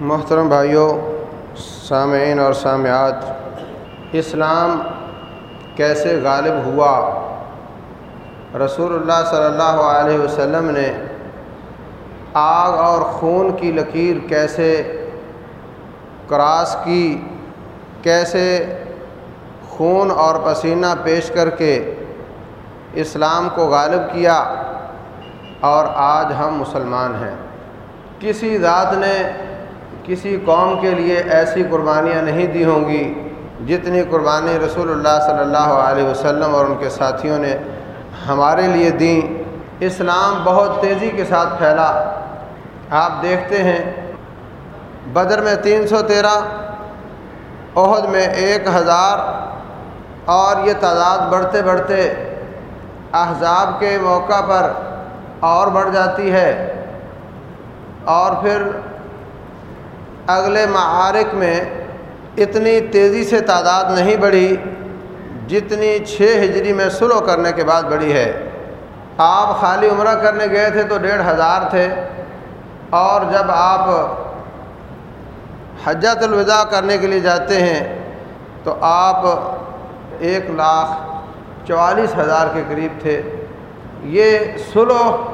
محترم بھائیوں سامعین اور سامعات، اسلام کیسے غالب ہوا؟ رسول اللہ صلی اللہ علیہ وسلم نے آگ اور خون کی لکیر کیسے کراس کی؟ کیسے خون اور پسینہ پیش کر کے اسلام کو غالب کیا؟ اور آج ہم مسلمان ہیں۔ کسی ذات نے کسی قوم کے لیے ایسی قربانیاں نہیں دی ہوں گی جتنی قربانی رسول اللہ صلی اللہ علیہ وسلم اور ان کے ساتھیوں نے ہمارے لیے دیں۔ اسلام بہت تیزی کے ساتھ پھیلا۔ آپ دیکھتے ہیں، بدر میں تین سو تیرہ، عہد میں ایک ہزار، اور یہ تعداد بڑھتے بڑھتے احزاب کے موقع پر اور بڑھ جاتی ہے۔ اور پھر اگلے معارک میں اتنی تیزی سے تعداد نہیں بڑھی جتنی چھ ہجری میں سلو کرنے کے بعد بڑھی ہے۔ آپ خالی عمرہ کرنے گئے تھے تو ڈیڑھ ہزار تھے۔ اور جب آپ حجت الوداع کرنے کے لیے جاتے ہیں تو آپ ایک لاکھ چوالیس ہزار کے قریب تھے۔ یہ سلو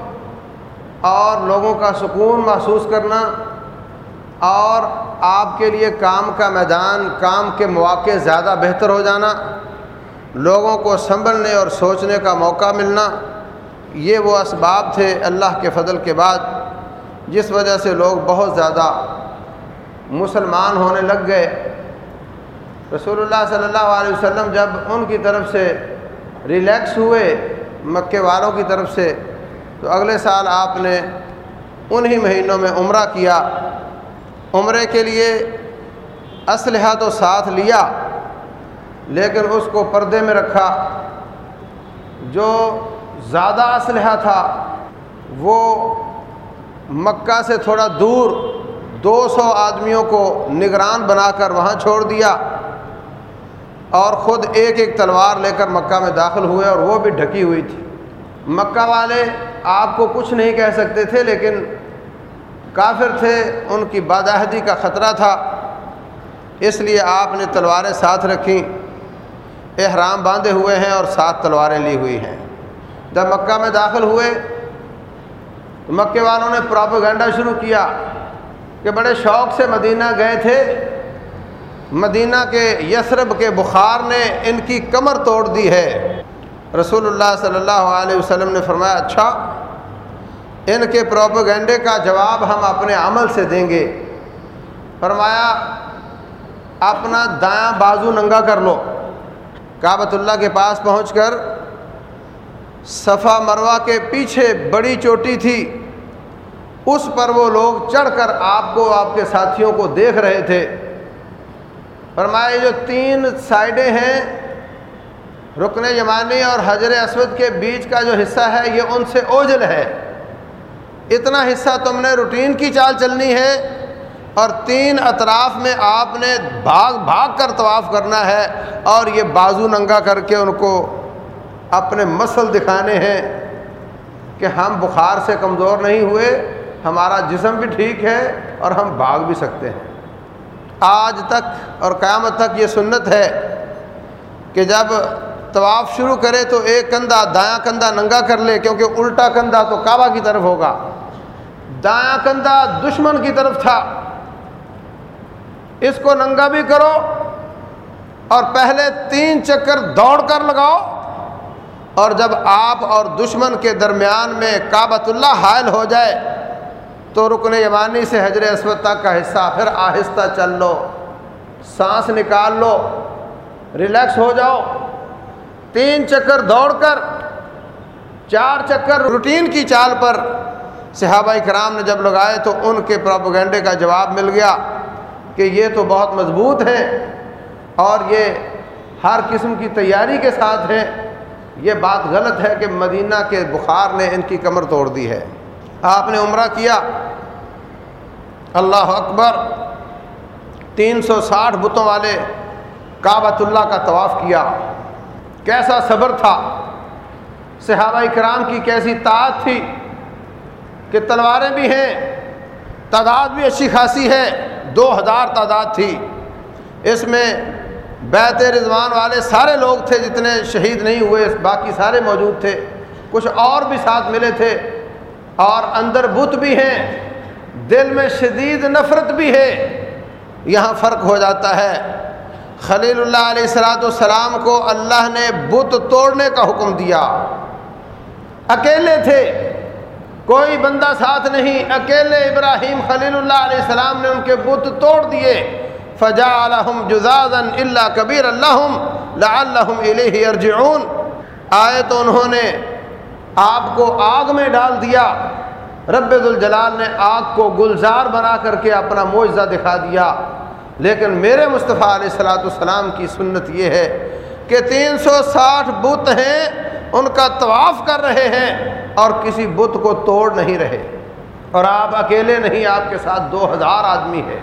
اور لوگوں کا سکون محسوس کرنا اور آپ کے لیے کام کا میدان، کام کے مواقع زیادہ بہتر ہو جانا، لوگوں کو سنبھلنے اور سوچنے کا موقع ملنا، یہ وہ اسباب تھے اللہ کے فضل کے بعد، جس وجہ سے لوگ بہت زیادہ مسلمان ہونے لگ گئے۔ رسول اللہ صلی اللہ علیہ وسلم جب ان کی طرف سے ریلیکس ہوئے، مکے والوں کی طرف سے، تو اگلے سال آپ نے انہی مہینوں میں عمرہ کیا۔ عمرے کے لیے اسلحہ تو ساتھ لیا، لیکن اس کو پردے میں رکھا۔ جو زیادہ اسلحہ تھا، وہ مکہ سے تھوڑا دور دو سو آدمیوں کو نگران بنا کر وہاں چھوڑ دیا اور خود ایک ایک تلوار لے کر مکہ میں داخل ہوئے اور وہ بھی ڈھکی ہوئی تھی۔ مکہ والے آپ کو کچھ نہیں کہہ سکتے تھے، لیکن کافر تھے، ان کی باداہدی کا خطرہ تھا۔ اس لیے آپ نے تلواریں ساتھ رکھیں، احرام باندھے ہوئے ہیں اور سات تلواریں لی ہوئی ہیں۔ جب مکہ میں داخل ہوئے، تو مکے والوں نے پراپوگنڈا شروع کیا کہ بڑے شوق سے مدینہ گئے تھے۔ مدینہ کے یسرب کے بخار نے ان کی کمر توڑ دی ہے۔ رسول اللہ صلی اللہ علیہ وسلم نے فرمایا اچھا ان کے پروپوگنڈے کا جواب ہم اپنے عمل سے دیں گے۔ فرمایا، اپنا دایاں بازو ننگا کر لو۔ کعبۃ اللہ کے پاس پہنچ کر صفا مروا کے پیچھے بڑی چوٹی تھی۔ اس پر وہ لوگ چڑھ کر آپ کو، آپ کے ساتھیوں کو دیکھ رہے تھے۔ فرمایا جو تین سائڈیں ہیں، رکن یمانی اور حجر اسود کے بیچ کا جو حصہ ہے، یہ ان سے اوجل ہے۔ اتنا حصہ تم نے روٹین کی چال چلنی ہے اور تین اطراف میں آپ نے بھاگ بھاگ کر طواف کرنا ہے اور یہ بازو ننگا کر کے ان کو اپنے مسل دکھانے ہیں کہ ہم بخار سے کمزور نہیں ہوئے، ہمارا جسم بھی ٹھیک ہے اور ہم بھاگ بھی سکتے ہیں۔ آج تک اور قیامت تک یہ سنت ہے کہ جب طواف شروع کرے تو ایک کندھا دایاں کندھا ننگا کر لے، کیونکہ الٹا کندھا تو کعبہ کی طرف ہوگا۔ دایاں کندھا دشمن کی طرف تھا۔ اس کو ننگا بھی کرو اور پہلے تین چکر دوڑ کر لگاؤ اور جب آپ اور دشمن کے درمیان میں کعبۃ اللہ حائل ہو جائے تو رکن یمانی سے حجر اسود تک کا حصہ پھر آہستہ چل لو، سانس نکال لو، ریلیکس ہو جاؤ۔ تین چکر دوڑ کر، چار چکر روٹین کی چال پر صحابہ کرام نے جب لگائے تو ان کے پروپوگنڈے کا جواب مل گیا کہ یہ تو بہت مضبوط ہیں اور یہ ہر قسم کی تیاری کے ساتھ ہیں۔ یہ بات غلط ہے کہ مدینہ کے بخار نے ان کی کمر توڑ دی ہے۔ آپ نے عمرہ کیا۔ اللہ اکبر۔ تین سو ساٹھ بتوں والے کعبۃ اللہ کا طواف کیا۔ کیسا صبر تھا۔ صحابہ کرام کی کیسی طاعت تھی۔ کہ تلواریں بھی ہیں، تعداد بھی اچھی خاصی ہے، دو ہزار تعداد تھی۔ اس میں بیت رضوان والے سارے لوگ تھے جتنے شہید نہیں ہوئے، باقی سارے موجود تھے۔ کچھ اور بھی ساتھ ملے تھے۔ اور اندر بت بھی ہیں، دل میں شدید نفرت بھی ہے۔ یہاں فرق ہو جاتا ہے۔ خلیل اللہ علیہ السلاۃ والسلام کو اللہ نے بت توڑنے کا حکم دیا۔ اکیلے تھے۔ کوئی بندہ ساتھ نہیں، اکیلے ابراہیم خلیل اللہ علیہ السلام نے ان کے بت توڑ دیے۔ فجا الحم جزازن اللہ کبیر اللہ ارجعون آئے تو انہوں نے آپ کو آگ میں ڈال دیا۔ رب الجلال نے آگ کو گلزار بنا کر کے اپنا معجزہ دکھا دیا۔ لیکن میرے مصطفیٰ علیہ السلاۃ السلام کی سنت یہ ہے کہ تین سو ساٹھ بت ہیں، ان کا طواف کر رہے ہیں اور کسی بت کو توڑ نہیں رہے۔ اور آپ اکیلے نہیں، آپ کے ساتھ دو ہزار آدمی ہے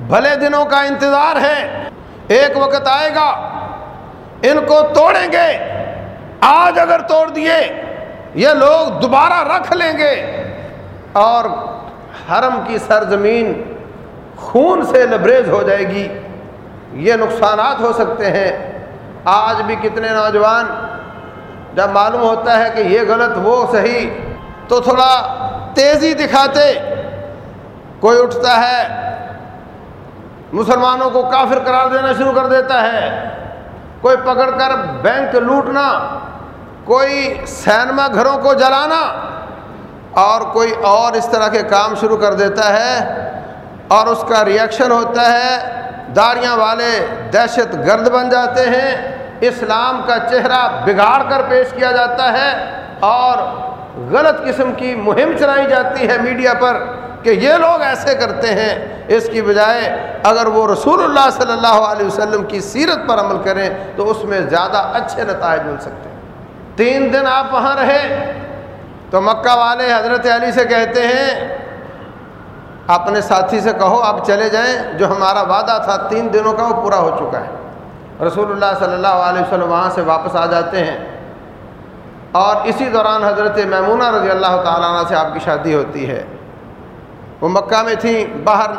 بھلے دنوں کا انتظار ہے، ایک وقت آئے گا، ان کو توڑیں گے۔ آج اگر توڑ دیے، یہ لوگ دوبارہ رکھ لیں گے۔ اور حرم کی سرزمین خون سے لبریز ہو جائے گی۔ یہ نقصانات ہو سکتے ہیں۔ آج بھی کتنے نوجوان، جب معلوم ہوتا ہے کہ یہ غلط وہ صحیح، تو تھوڑا تیزی دکھاتے۔ کوئی اٹھتا ہے، مسلمانوں کو کافر قرار دینا شروع کر دیتا ہے۔ کوئی پکڑ کر بینک لوٹنا، کوئی سینما گھروں کو جلانا، اور کوئی اور اس طرح کے کام شروع کر دیتا ہے۔ اور اس کا ریئیکشن ہوتا ہے داڑیاں والے دہشت گرد بن جاتے ہیں۔ اسلام کا چہرہ بگاڑ کر پیش کیا جاتا ہے اور غلط قسم کی مہم چلائی جاتی ہے میڈیا پر کہ یہ لوگ ایسے کرتے ہیں۔ اس کی بجائے اگر وہ رسول اللہ صلی اللہ علیہ وسلم کی سیرت پر عمل کریں تو اس میں زیادہ اچھے نتائج مل سکتے ہیں۔ تین دن آپ وہاں رہے تو مکہ والے حضرت علی سے کہتے ہیں اپنے ساتھی سے کہو، آپ چلے جائیں، جو ہمارا وعدہ تھا، تین دنوں کا وہ پورا ہو چکا ہے۔ رسول اللہ صلی اللہ علیہ وسلم وہاں سے واپس آ جاتے ہیں۔ اور اسی دوران حضرت میمونہ رضی اللہ تعالیٰ عنہ سے آپ کی شادی ہوتی ہے۔ وہ مکہ میں تھیں، باہر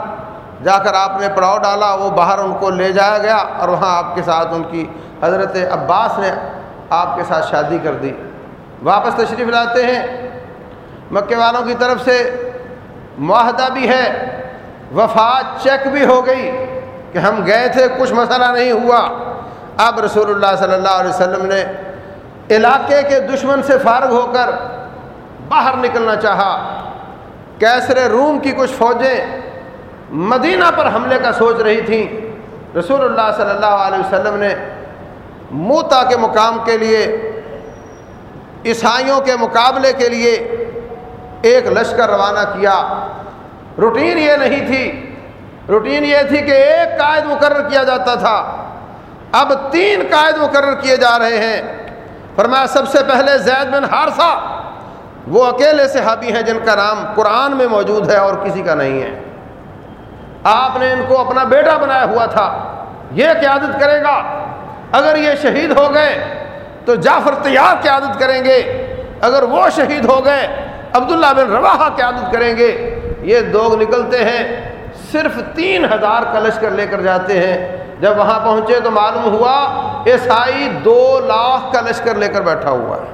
جا کر آپ نے پڑاؤ ڈالا، وہ باہر ان کو لے جایا گیا اور وہاں آپ کے ساتھ ان کی حضرت عباس نے آپ کے ساتھ شادی کر دی۔ واپس تشریف لاتے ہیں۔ مکے والوں کی طرف سے معاہدہ بھی ہے، وفات چیک بھی ہو گئی کہ ہم گئے تھے، کچھ مسئلہ نہیں ہوا۔ اب رسول اللہ صلی اللہ علیہ وسلم نے علاقے کے دشمن سے فارغ ہو کر باہر نکلنا چاہا۔ کیسر روم کی کچھ فوجیں مدینہ پر حملے کا سوچ رہی تھیں۔ رسول اللہ صلی اللہ علیہ وسلم نے موتا کے مقام کے لیے، عیسائیوں کے مقابلے کے لیے ایک لشکر روانہ کیا۔ روٹین یہ نہیں تھی۔ روٹین یہ تھی کہ ایک قائد مقرر کیا جاتا تھا۔ اب تین قائد مقرر کیے جا رہے ہیں۔ فرمایا، سب سے پہلے زید بن ہارسا وہ اکیلے صحابی ہیں جن کا نام قرآن میں موجود ہے اور کسی کا نہیں ہے۔ آپ نے ان کو اپنا بیٹا بنایا ہوا تھا۔ یہ قیادت کرے گا؟ اگر یہ شہید ہو گئے تو جعفر تیار قیادت کریں گے؟ اگر وہ شہید ہو گئے عبداللہ بن روا قیادت کریں گے؟ یہ دوگ نکلتے ہیں، صرف تین ہزار کا لشکر لے کر جاتے ہیں۔ جب وہاں پہنچے تو معلوم ہوا، عیسائی دو لاکھ کا لشکر لے کر بیٹھا ہوا ہے۔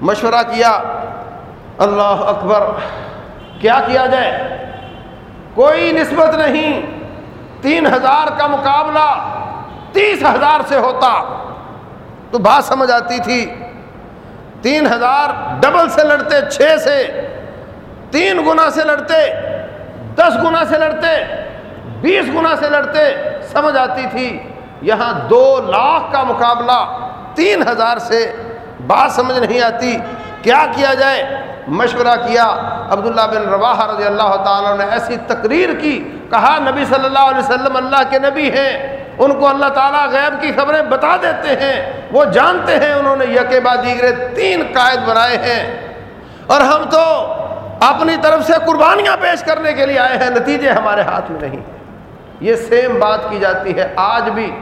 مشورہ کیا، اللہ اکبر، کیا کیا جائے؟ کوئی نسبت نہیں، تین ہزار کا مقابلہ تیس ہزار سے ہوتا۔ تو بات سمجھ آتی تھی تین ہزار ڈبل سے لڑتے، چھ سے۔ تین گنا سے لڑتے، دس گنا سے لڑتے، بیس گنا سے لڑتے، سمجھ آتی تھی۔ یہاں دو لاکھ کا مقابلہ تین ہزار سے۔ بات سمجھ نہیں آتی۔ کیا کیا جائے؟ مشورہ کیا۔ عبداللہ بن رواح رضی اللہ تعالیٰ نے ایسی تقریر کی۔ کہا، نبی صلی اللہ علیہ وسلم اللہ کے نبی ہیں۔ ان کو اللہ تعالیٰ غیب کی خبریں بتا دیتے ہیں۔ وہ جانتے ہیں انہوں نے یکے بعد دیگرے تین قائد بنائے ہیں۔ اور ہم تو اپنی طرف سے قربانیاں پیش کرنے کے لیے آئے ہیں، نتیجے ہمارے ہاتھ میں نہیں۔ یہ سیم بات کی جاتی ہے۔ آج بھی،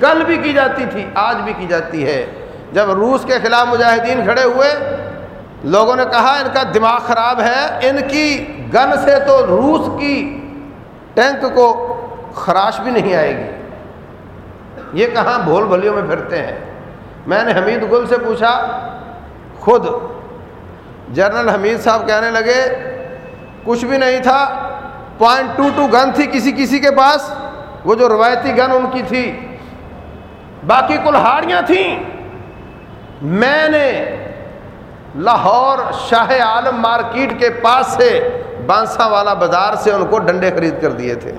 کل بھی کی جاتی تھی، آج بھی کی جاتی ہے۔ جب روس کے خلاف مجاہدین کھڑے ہوئے، لوگوں نے کہا، ان کا دماغ خراب ہے۔ ان کی گن سے تو روس کی ٹینک کو خراش بھی نہیں آئے گی۔ یہ کہاں بھول بھلیوں میں پھرتے ہیں؟ میں نے حمید گل سے پوچھا، خود جنرل حمید صاحب کہنے لگے، کچھ بھی نہیں تھا پوائنٹ ٹو ٹو گن تھی کسی کسی کے پاس، وہ جو روایتی گن ان کی تھی۔ باقی کلہاڑیاں تھیں۔ میں نے لاہور شاہ عالم مارکیٹ کے پاس سے بانسا والا بازار سے ان کو ڈنڈے خرید کر دیے تھے۔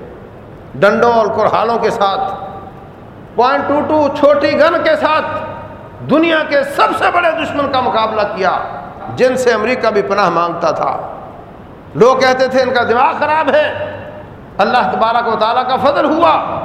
ڈنڈوں اور کلہاڑوں کے ساتھ۔ پوائنٹ ٹو ٹو چھوٹی گن کے ساتھ دنیا کے سب سے بڑے دشمن کا مقابلہ کیا، جن سے امریکہ بھی پناہ مانگتا تھا۔ لوگ کہتے تھے، ان کا دماغ خراب ہے۔ اللہ تبارک و تعالیٰ کا فضل ہوا۔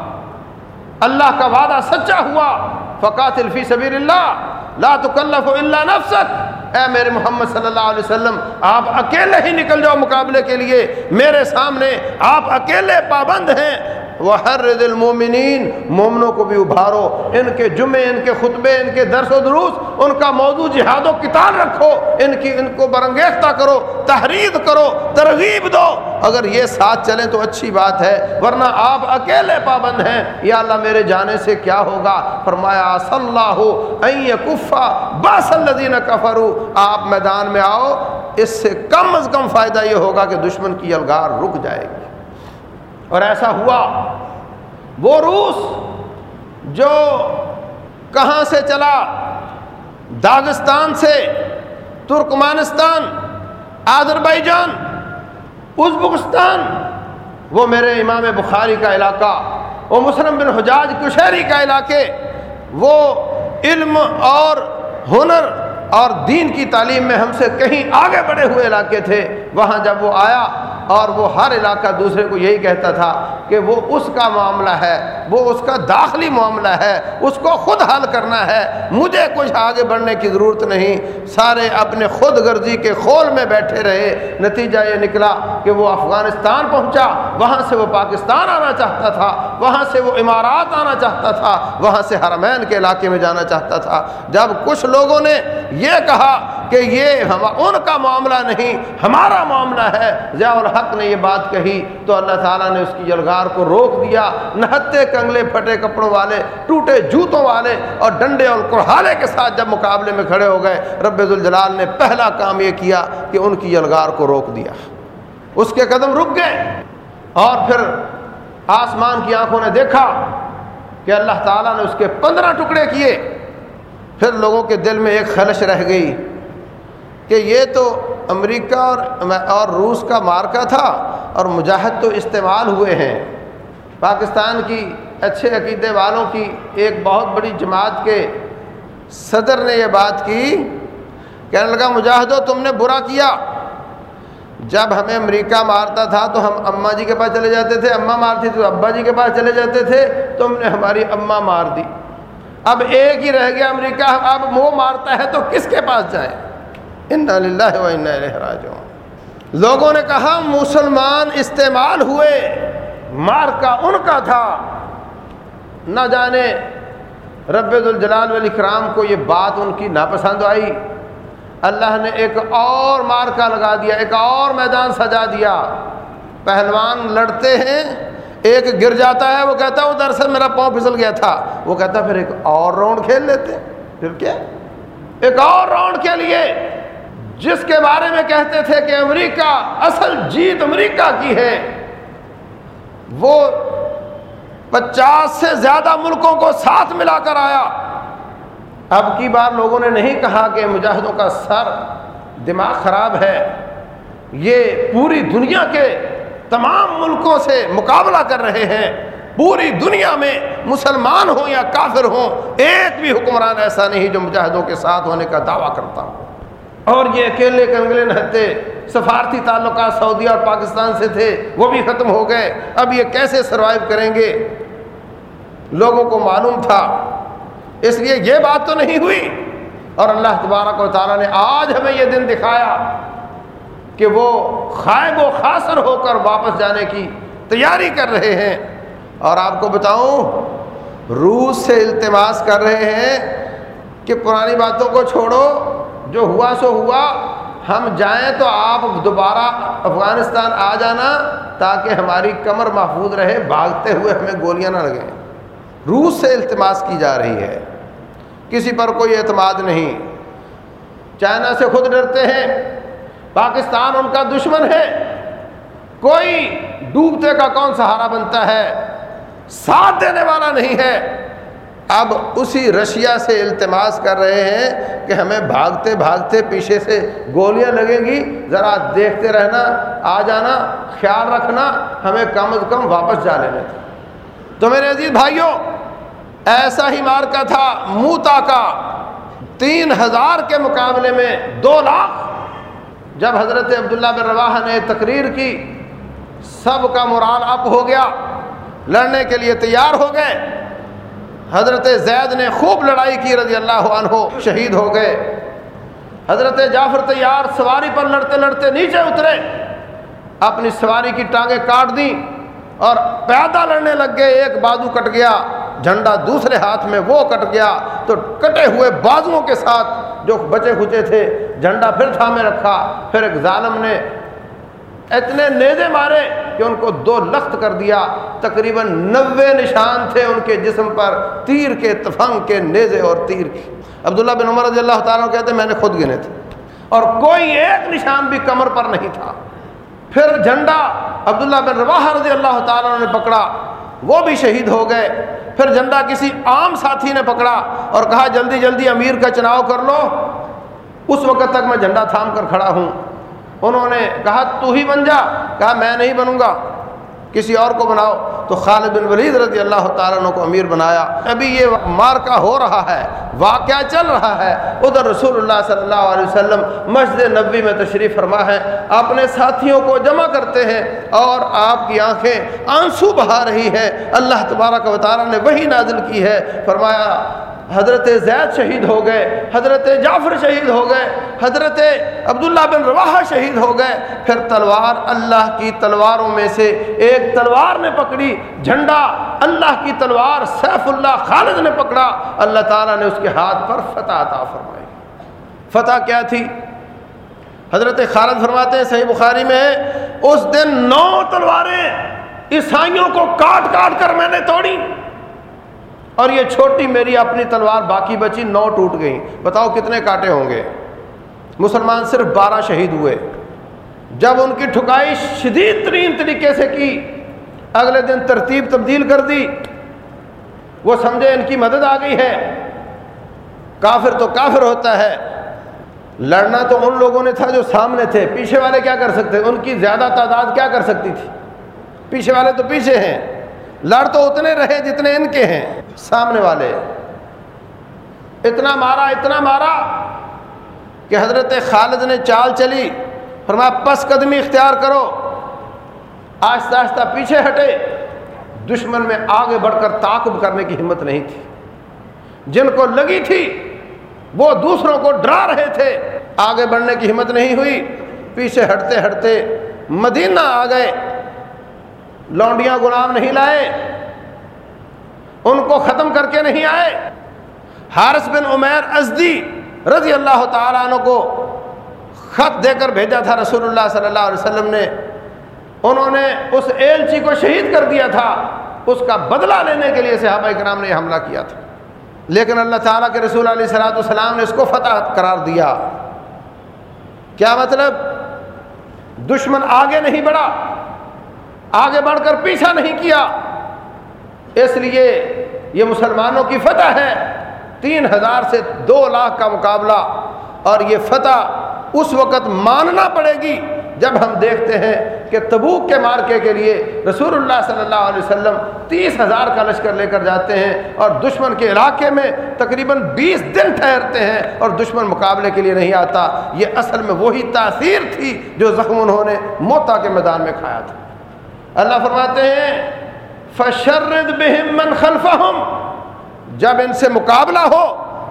اللہ کا وعدہ سچا ہوا۔ فقات الفی سبیر اللہ، لا تکلف الا نفسک۔ اے میرے محمد صلی اللہ علیہ وسلم، آپ اکیلے ہی نکل جاؤ مقابلے کے لیے۔ میرے سامنے آپ اکیلے پابند ہیں۔ وہ ہر دل مومنوں کو بھی ابھارو۔ ان کے جمعے، ان کے خطبے، ان کے درس و دروس، ان کا موضوع جہاد و کتاب رکھو۔ ان کی، ان کو برنگیختہ کرو تحریر کرو، ترغیب دو۔ اگر یہ ساتھ چلیں تو اچھی بات ہے، ورنہ آپ اکیلے پابند ہیں۔ یا اللہ میرے جانے سے کیا ہوگا؟ فرمایا صلی اللہ کفا باس الدین کفرو آپ میدان میں آؤ، اس سے کم از کم فائدہ یہ ہوگا کہ دشمن کی الگار رک جائے گی۔ اور ایسا ہوا۔ وہ روس جو کہاں سے چلا؟ داغستان سے، ترکمانستان آذربائی جان ازبکستان۔ وہ میرے امام بخاری کا علاقہ، وہ مسلم بن حجاج کشہری کا علاقے۔ وہ علم اور ہنر اور دین کی تعلیم میں ہم سے کہیں آگے بڑھے ہوئے علاقے تھے۔ وہاں جب وہ آیا اور وہ ہر علاقہ دوسرے کو یہی کہتا تھا کہ وہ اس کا معاملہ ہے، وہ اس کا داخلی معاملہ ہے، اس کو خود حل کرنا ہے، مجھے کچھ آگے بڑھنے کی ضرورت نہیں۔ سارے اپنے خود غرضی کے خول میں بیٹھے رہے۔ نتیجہ یہ نکلا کہ وہ افغانستان پہنچا، وہاں سے وہ پاکستان آنا چاہتا تھا، وہاں سے وہ امارات آنا چاہتا تھا، وہاں سے حرمین کے علاقے میں جانا چاہتا تھا۔ جب کچھ لوگوں نے یہ کہا کہ یہ ان کا معاملہ نہیں، ہمارا معاملہ ہے۔ ضیاء الحق نے یہ بات کہی تو اللہ تعالیٰ نے اس کی جلگار کو روک دیا۔ نہتے کنگلے، پھٹے کپڑوں والے، ٹوٹے جوتوں والے اور ڈنڈے اور کڑھالے کے ساتھ جب مقابلے میں کھڑے ہو گئے، رب الجلال نے پہلا کام یہ کیا کہ ان کی جلگار کو روک دیا۔ اس کے قدم رک گئے اور پھر آسمان کی آنکھوں نے دیکھا کہ اللہ تعالیٰ نے اس کے پندرہ ٹکڑے کیے۔ پھر لوگوں کے دل میں ایک خلش رہ گئی۔ کہ یہ تو امریکہ اور اور روس کا مارکا تھا اور مجاہد تو استعمال ہوئے ہیں۔ پاکستان کی اچھے عقیدے والوں کی ایک بہت بڑی جماعت کے صدر نے یہ بات کی۔ کہنے لگا، مجاہدو، تم نے برا کیا۔ جب ہمیں امریکہ مارتا تھا تو ہم اماں جی کے پاس چلے جاتے تھے۔ اماں مارتی تو ابا جی کے پاس چلے جاتے تھے۔ تم نے ہماری اماں مار دی۔ اب ایک ہی رہ گیا امریکہ۔ اب وہ مارتا ہے تو کس کے پاس جائے؟ ان لوگوں نے کہا، مسلمان استعمال ہوئے، مار کا ان کا تھا۔ نہ جانے رب الجلال والاکرام کو یہ بات ان کی ناپسند آئی۔ اللہ نے ایک اور مار کا لگا دیا، ایک اور میدان سجا دیا۔ پہلوان لڑتے ہیں، ایک گر جاتا ہے، وہ کہتا ہے، وہ دراصل میرا پاؤں پھسل گیا تھا۔ وہ کہتا ہے، پھر ایک اور راؤنڈ کھیل لیتے۔ پھر کیا؟ ایک اور راؤنڈ کے لیے۔ جس کے بارے میں کہتے تھے کہ امریکہ اصل جیت امریکہ کی ہے، وہ پچاس سے زیادہ ملکوں کو ساتھ ملا کر آیا۔ اب کی بار لوگوں نے نہیں کہا کہ مجاہدوں کا سر دماغ خراب ہے۔ یہ پوری دنیا کے تمام ملکوں سے مقابلہ کر رہے ہیں۔ پوری دنیا میں مسلمان ہوں یا کافر ہوں، ایک بھی حکمران ایسا نہیں جو مجاہدوں کے ساتھ ہونے کا دعویٰ کرتا ہو۔ اور یہ اکیلے کنگلے نہتے سفارتی تعلقات سعودی اور پاکستان سے تھے، وہ بھی ختم ہو گئے۔ اب یہ کیسے سروائیو کریں گے؟ لوگوں کو معلوم تھا۔ اس لیے یہ بات تو نہیں ہوئی۔ اور اللہ تبارک و تعالیٰ نے آج ہمیں یہ دن دکھایا کہ وہ خائب و خاصر ہو کر واپس جانے کی تیاری کر رہے ہیں۔ اور آپ کو بتاؤں، روس سے التماس کر رہے ہیں کہ پرانی باتوں کو چھوڑو۔ جو ہوا سو ہوا، ہم جائیں تو آپ دوبارہ افغانستان آ جانا تاکہ ہماری کمر محفوظ رہے، بھاگتے ہوئے ہمیں گولیاں نہ لگیں۔ روس سے التماس کی جا رہی ہے۔ کسی پر کوئی اعتماد نہیں۔ چائنا سے خود ڈرتے ہیں۔ پاکستان ان کا دشمن ہے۔ کوئی ڈوبتے کا کون سہارا بنتا ہے؟ ساتھ دینے والا نہیں ہے۔ اب اسی رشیا سے التماس کر رہے ہیں کہ ہمیں بھاگتے بھاگتے پیچھے سے گولیاں لگیں گی۔ ذرا دیکھتے رہنا، آ جانا، خیال رکھنا، ہمیں کم از کم واپس جا لینے تھے تو میرے عزیز بھائیوں، ایسا ہی مارکا تھا موتا کا۔ تین ہزار کے مقابلے میں دو لاکھ۔ جب حضرت عبداللہ بن رواح نے تقریر کی، سب کا مرال اپ ہو گیا۔ لڑنے کے لیے تیار ہو گئے۔ حضرت زید نے خوب لڑائی کی رضی اللہ عنہ، شہید ہو گئے۔ حضرت جعفر تیار سواری پر لڑتے لڑتے نیچے اترے۔ اپنی سواری کی ٹانگیں کاٹ دیں اور پیادہ لڑنے لگ گئے۔ ایک بازو کٹ گیا، جھنڈا دوسرے ہاتھ میں وہ کٹ گیا۔ تو کٹے ہوئے بازوؤں کے ساتھ جو بچے کھچے تھے، جھنڈا پھر تھامے رکھا۔ پھر ایک ظالم نے اتنے نیزے مارے کہ ان کو دو لخت کر دیا۔ تقریباً نوے نشان تھے ان کے جسم پر، تیر کے، تفنگ کے نیزے اور تیر کی عبداللہ بن عمر رضی اللہ تعالیٰ کہتے ہیں، میں نے خود گنے تھے۔ اور کوئی ایک نشان بھی کمر پر نہیں تھا۔ پھر جھنڈا عبداللہ بن رواح رضی اللہ تعالیٰ نے پکڑا۔ وہ بھی شہید ہو گئے۔ پھر جھنڈا کسی عام ساتھی نے پکڑا اور کہا، جلدی جلدی امیر کا چناؤ کر لو۔ اس وقت تک میں جھنڈا تھام کر کھڑا ہوں۔ انہوں نے کہا، تو ہی بن جا. کہا، میں نہیں بنوں گا. کسی اور کو بناؤ. تو خالد بن ولید رضی اللہ تعالیٰ عنہ کو امیر بنایا. ابھی یہ مارکا ہو رہا ہے، واقعہ چل رہا ہے. ادھر رسول اللہ صلی اللہ علیہ وسلم مسجد نبی میں تشریف فرما ہے. اپنے ساتھیوں کو جمع کرتے ہیں اور آپ کی آنکھیں آنسو بہا رہی ہے. اللہ تبارک و تعالیٰ نے وہی نازل کی ہے. فرمایا حضرت زید شہید ہو گئے، حضرت جعفر شہید ہو گئے، حضرت عبداللہ بن رواحہ شہید ہو گئے۔ پھر تلوار اللہ کی تلواروں میں سے ایک تلوار نے پکڑی، جھنڈا اللہ کی تلوار سیف اللہ خالد نے پکڑا۔ اللہ تعالیٰ نے اس کے ہاتھ پر فتح عطا فرمائی۔ فتح کیا تھی؟ حضرت خالد فرماتے ہیں، صحیح بخاری میں اس دن نو تلواریں عیسائیوں کو کاٹ کاٹ کر میں نے توڑی اور یہ چھوٹی میری اپنی تلوار باقی بچی نو ٹوٹ گئی۔ بتاؤ کتنے کاٹے ہوں گے؟ مسلمان صرف بارہ شہید ہوئے۔ جب ان کی ٹھکائی شدید ترین طریقے سے کی، اگلے دن ترتیب تبدیل کر دی۔ وہ سمجھے ان کی مدد آ گئی ہے۔ کافر تو کافر ہوتا ہے۔ لڑنا تو ان لوگوں نے تھا جو سامنے تھے۔ پیچھے والے کیا کر سکتے؟ ان کی زیادہ تعداد کیا کر سکتی تھی؟ پیچھے والے تو پیچھے ہیں۔ لڑ تو اتنے رہے جتنے ان کے ہیں، سامنے والے۔ اتنا مارا اتنا مارا کہ حضرت خالد نے چال چلی۔ فرمایا، پس قدمی اختیار کرو۔ آہستہ آہستہ پیچھے ہٹے۔ دشمن میں آگے بڑھ کر تعقب کرنے کی ہمت نہیں تھی۔ جن کو لگی تھی، وہ دوسروں کو ڈرا رہے تھے۔ آگے بڑھنے کی ہمت نہیں ہوئی۔ پیچھے ہٹتے ہٹتے مدینہ آ گئے۔ لونڈیاں غلام نہیں لائے، ان کو ختم کر کے نہیں آئے۔ حارث بن عمیر ازدی رضی اللہ تعالیٰ عنہ کو خط دے کر بھیجا تھا، رسول اللہ صلی اللہ علیہ وسلم نے۔ انہوں نے اس ایلچی کو شہید کر دیا تھا، اس کا بدلہ لینے کے لیے صحابہ کرام نے حملہ کیا تھا۔ لیکن اللہ تعالیٰ کے رسول علیہ صلاحت والسلام نے اس کو فتح قرار دیا۔ کیا مطلب؟ دشمن آگے نہیں بڑھا۔ آگے بڑھ کر پیچھا نہیں کیا۔ اس لیے یہ مسلمانوں کی فتح ہے۔ تین ہزار سے دو لاکھ کا مقابلہ۔ اور یہ فتح اس وقت ماننا پڑے گی جب ہم دیکھتے ہیں کہ تبوک کے مارکے کے لیے رسول اللہ صلی اللہ علیہ وسلم تیس ہزار کا لشکر لے کر جاتے ہیں اور دشمن کے علاقے میں تقریباً بیس دن ٹھہرتے ہیں اور دشمن مقابلے کے لیے نہیں آتا۔ یہ اصل میں وہی تاثیر تھی جو زخم انہوں نے موتا کے میدان میں کھایا تھا۔ اللہ فرماتے ہیں، فشرد بہم من خلفہم جب ان سے مقابلہ ہو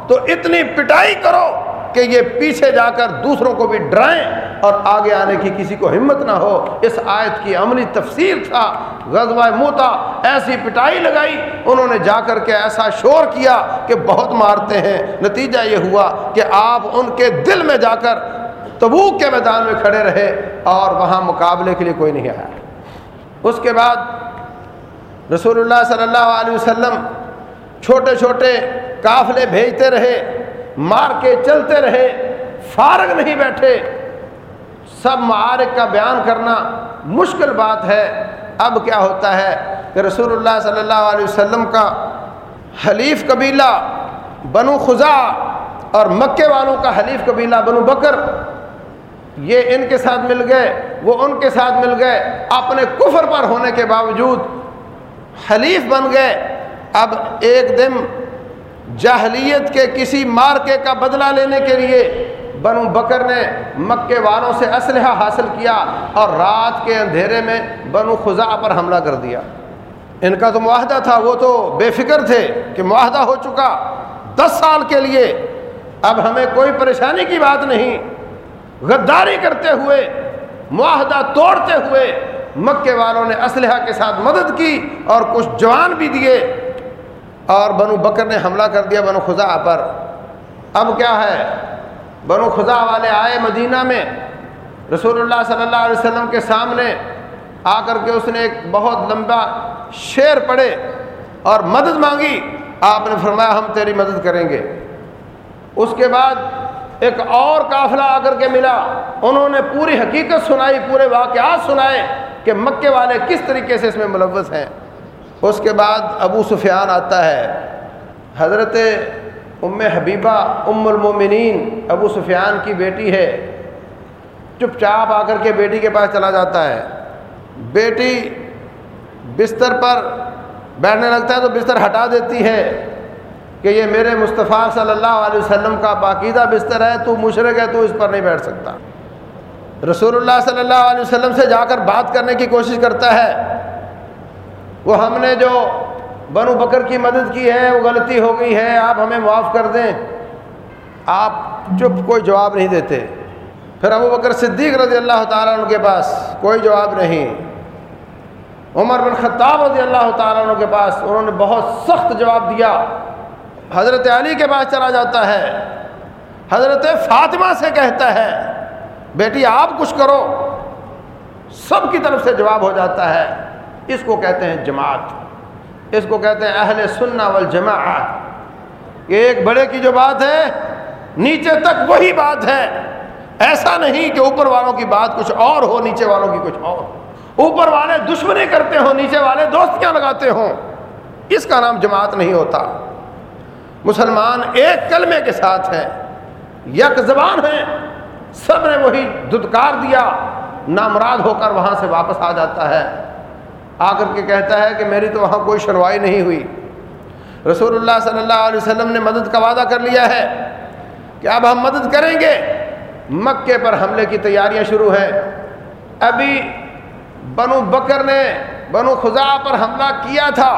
تو اتنی پٹائی کرو کہ یہ پیچھے جا کر دوسروں کو بھی ڈرائیں اور آگے آنے کی کسی کو ہمت نہ ہو۔ اس آیت کی عملی تفسیر تھا۔ غزوہ موتا ایسی پٹائی لگائی، انہوں نے جا کر کے ایسا شور کیا کہ بہت مارتے ہیں۔ نتیجہ یہ ہوا کہ آپ ان کے دل میں جا کر تبوک کے میدان میں کھڑے رہے اور وہاں مقابلے کے لیے کوئی نہیں آیا۔ اس کے بعد رسول اللہ صلی اللہ علیہ وسلم چھوٹے چھوٹے قافلے بھیجتے رہے، مار کے چلتے رہے، فارغ نہیں بیٹھے۔ سب معارک کا بیان کرنا مشکل بات ہے۔ اب کیا ہوتا ہے کہ رسول اللہ صلی اللہ علیہ وسلم کا حلیف قبیلہ بنو خزا اور مکے والوں کا حلیف قبیلہ بنو بکر یہ ان کے ساتھ مل گئے، وہ ان کے ساتھ مل گئے۔ اپنے کفر پر ہونے کے باوجود حلیف بن گئے۔ اب ایک دن جاہلیت کے کسی مارکے کا بدلہ لینے کے لیے بنو بکر نے مکے والوں سے اسلحہ حاصل کیا اور رات کے اندھیرے میں بنو خزا پر حملہ کر دیا۔ ان کا تو معاہدہ تھا، وہ تو بے فکر تھے کہ معاہدہ ہو چکا۔ دس سال کے لیے۔ اب ہمیں کوئی پریشانی کی بات نہیں۔ غداری کرتے ہوئے، معاہدہ توڑتے ہوئے مکے والوں نے اسلحہ کے ساتھ مدد کی اور کچھ جوان بھی دیے۔ اور بنو بکر نے حملہ کر دیا بنو خزا پر۔ اب کیا ہے؟ بنو خزا والے آئے مدینہ میں۔ رسول اللہ صلی اللہ علیہ وسلم کے سامنے آ کر کے اس نے ایک بہت لمبا شعر پڑے اور مدد مانگی۔ آپ نے فرمایا، ہم تیری مدد کریں گے۔ اس کے بعد ایک اور قافلہ آ کر کے ملا، انہوں نے پوری حقیقت سنائی، پورے واقعات سنائے کہ مکے والے کس طریقے سے اس میں ملوث ہیں۔ اس کے بعد ابو سفیان آتا ہے، حضرت ام حبیبہ، ام المومنین، ابو سفیان کی بیٹی ہے۔ چپ چاپ آ کر کے بیٹی کے پاس چلا جاتا ہے۔ بیٹی بستر پر بیٹھنے لگتا ہے تو بستر ہٹا دیتی ہے۔ کہ یہ میرے مصطفیٰ صلی اللہ علیہ وسلم کا باقیدہ بستر ہے، تو مشرق ہے، تو اس پر نہیں بیٹھ سکتا۔ رسول اللہ صلی اللہ علیہ وسلم سے جا کر بات کرنے کی کوشش کرتا ہے۔ وہ ہم نے جو بنو بکر کی مدد کی ہے، وہ غلطی ہو گئی ہے، آپ ہمیں معاف کر دیں۔ آپ چپ، کوئی جواب نہیں دیتے۔ پھر ابو بکر صدیق رضی اللہ تعالیٰ عنہ کے پاس کوئی جواب نہیں۔ عمر بن خطاب رضی اللہ تعالیٰ عنہ کے پاس انہوں نے بہت سخت جواب دیا۔ حضرت علی کے پاس چلا جاتا ہے۔ حضرت فاطمہ سے کہتا ہے، بیٹی، آپ کچھ کرو۔ سب کی طرف سے جواب ہو جاتا ہے۔ اس کو کہتے ہیں جماعت۔ اس کو کہتے ہیں اہل سننا والجماعت یہ ایک بڑے کی جو بات ہے، نیچے تک وہی بات ہے۔ ایسا نہیں کہ اوپر والوں کی بات کچھ اور ہو، نیچے والوں کی کچھ اور۔ اوپر والے دشمنی کرتے ہوں، نیچے والے دوستیاں لگاتے ہوں۔ اس کا نام جماعت نہیں ہوتا۔ مسلمان ایک کلمے کے ساتھ ہیں، یک زبان ہیں، سب نے وہی ددکار دیا، نامراد ہو کر وہاں سے واپس آ جاتا ہے۔ آ کر کے کہتا ہے کہ میری تو وہاں کوئی شروائی نہیں ہوئی۔ رسول اللہ صلی اللہ علیہ وسلم نے مدد کا وعدہ کر لیا ہے کہ اب ہم مدد کریں گے۔ مکے پر حملے کی تیاریاں شروع ہیں۔ ابھی بنو بکر نے بنو خزا پر حملہ کیا تھا۔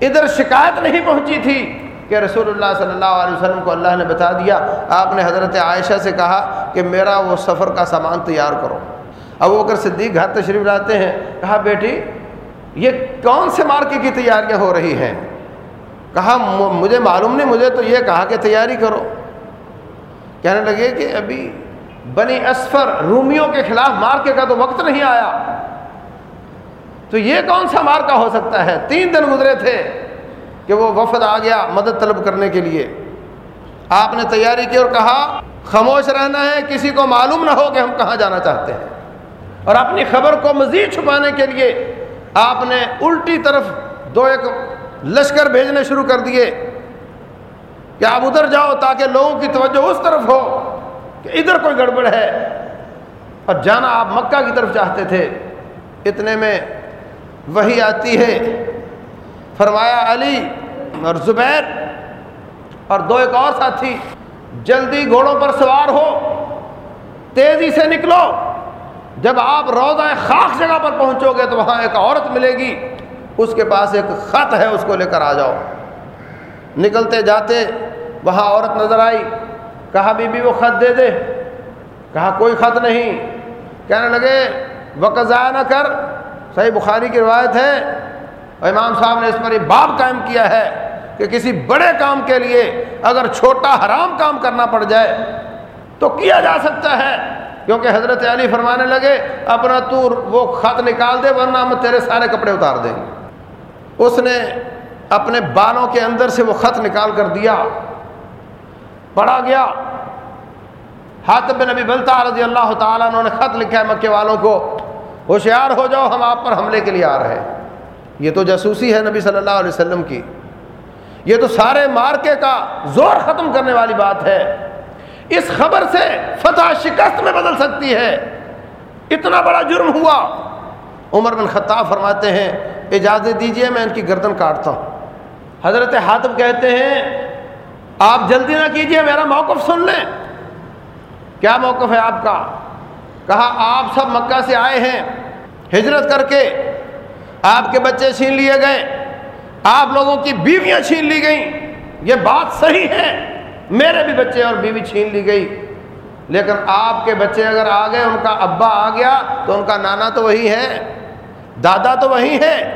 ادھر شکایت نہیں پہنچی تھی۔ کہ رسول اللہ صلی اللہ علیہ وسلم کو اللہ نے بتا دیا، آپ نے حضرت عائشہ سے کہا کہ میرا وہ سفر کا سامان تیار کرو۔ اب وہ اگر صدیق گھر تشریف لاتے ہیں، کہا بیٹی، یہ کون سے مارکے کی تیاریاں ہو رہی ہیں؟ کہا، مجھے معلوم نہیں، مجھے تو یہ کہا کہ تیاری کرو۔ کہنے لگے کہ ابھی بنی اسفر رومیوں کے خلاف مارکے کا تو وقت نہیں آیا۔ تو یہ کون سا مارکا ہو سکتا ہے؟ تین دن گزرے تھے۔ کہ وہ وفد آ گیا مدد طلب کرنے کے لیے۔ آپ نے تیاری کی اور کہا، خاموش رہنا ہے، کسی کو معلوم نہ ہو کہ ہم کہاں جانا چاہتے ہیں۔ اور اپنی خبر کو مزید چھپانے کے لیے آپ نے الٹی طرف دو ایک لشکر بھیجنے شروع کر دیے کہ آپ ادھر جاؤ تاکہ لوگوں کی توجہ اس طرف ہو کہ ادھر کوئی گڑبڑ ہے۔ اور جانا آپ مکہ کی طرف چاہتے تھے، اتنے میں وہی آتی ہے۔ فرمایا علی اور زبیر اور دو ایک اور ساتھی، جلدی گھوڑوں پر سوار ہو، تیزی سے نکلو۔ جب آپ روزہ خاک جگہ پر پہنچو گے تو وہاں ایک عورت ملے گی، اس کے پاس ایک خط ہے، اس کو لے کر آ جاؤ۔ نکلتے جاتے وہاں عورت نظر آئی، کہا بی بی وہ خط دے دے۔ کہا، کوئی خط نہیں۔ کہنے لگے، وقت ضائع نہ کر۔ صحیح بخاری کی روایت ہے امام صاحب نے اس پر یہ باب قائم کیا ہے کہ کسی بڑے کام کے لیے اگر چھوٹا حرام کام کرنا پڑ جائے تو کیا جا سکتا ہے؟ کیونکہ حضرت علی فرمانے لگے، اپنا تو وہ خط نکال دے ورنہ ہم تیرے سارے کپڑے اتار دیں۔ گے اس نے اپنے بالوں کے اندر سے وہ خط نکال کر دیا۔ پڑھا گیا۔ ہاتھ بن نبی بلتا رضی اللہ تعالیٰ انہوں نے خط لکھا ہے مکے والوں کو، ہوشیار ہو جاؤ، ہم آپ پر حملے کے لیے آ رہے ہیں۔ یہ تو جاسوسی ہے نبی صلی اللہ علیہ وسلم کی۔ یہ تو سارے مارکے کا زور ختم کرنے والی بات ہے۔ اس خبر سے فتح شکست میں بدل سکتی ہے۔ اتنا بڑا جرم ہوا۔ عمر بن خطاب فرماتے ہیں، اجازت دیجیے میں ان کی گردن کاٹتا ہوں۔ حضرت حاتم کہتے ہیں، آپ جلدی نہ کیجیے، میرا موقف سن لیں۔ کیا موقف ہے آپ کا؟ کہا، آپ سب مکہ سے آئے ہیں، ہجرت کر کے آپ کے بچے چھین لیے گئے، آپ لوگوں کی بیویاں چھین لی گئیں۔ یہ بات صحیح ہے۔ میرے بھی بچے اور بیوی چھین لی گئی۔ لیکن آپ کے بچے اگر آ گئے، ان کا ابا آ گیا، تو ان کا نانا تو وہی ہے، دادا تو وہی ہے،